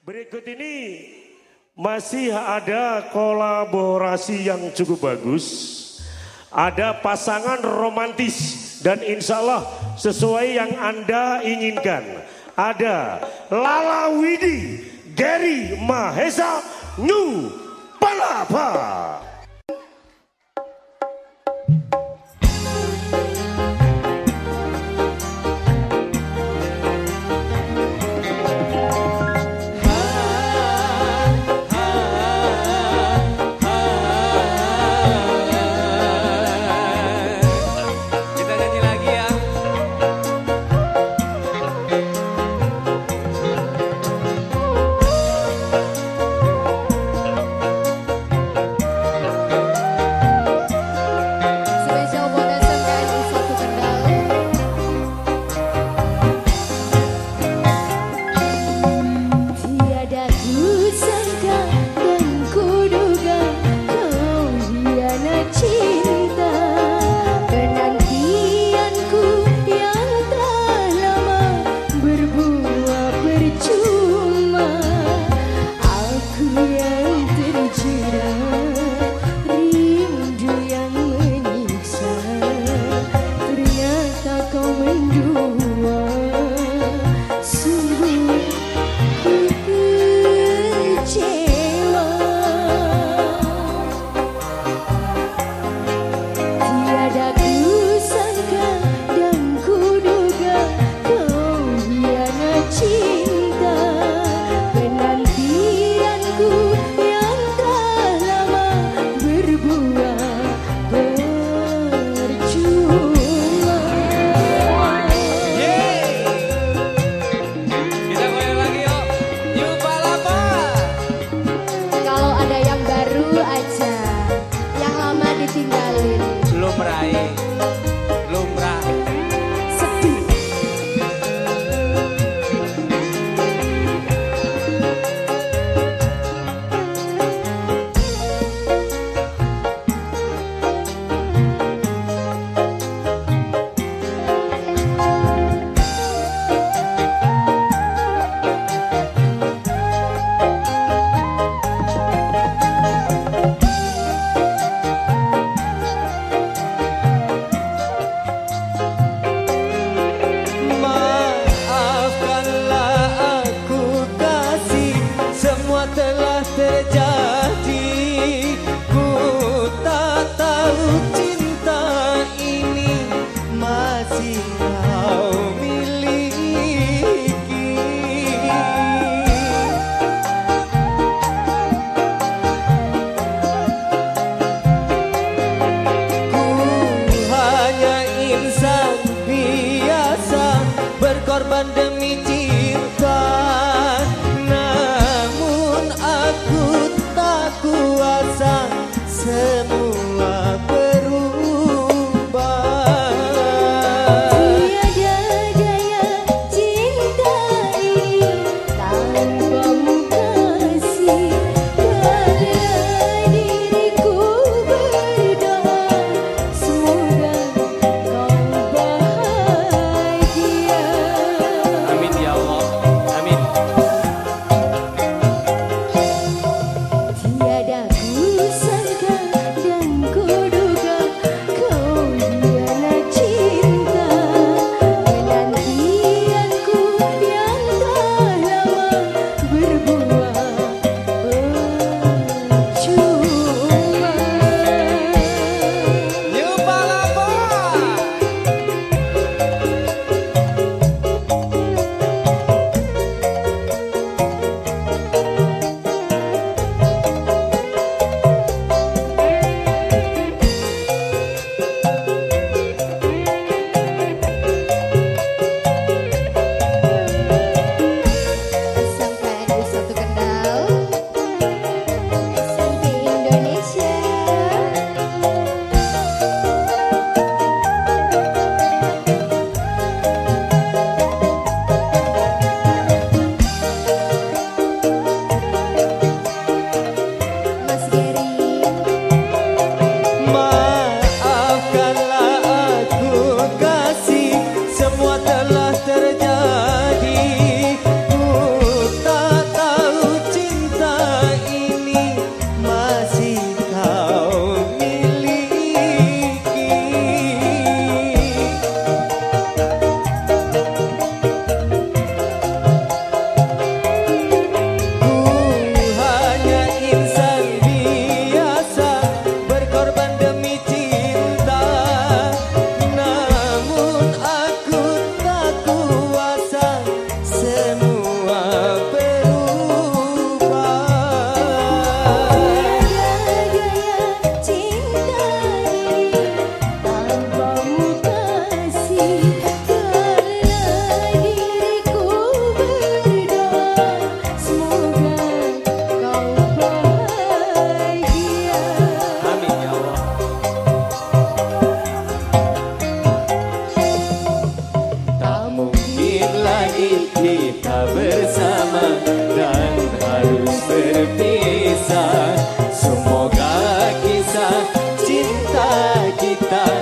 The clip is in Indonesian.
Berikut ini masih ada kolaborasi yang cukup bagus. Ada pasangan romantis dan insya Allah sesuai yang Anda inginkan. Ada Lala Widi, Gary Mahesa, New Palapa. korban demi kita bersama dan harus berpisah. Semoga kisah cinta kita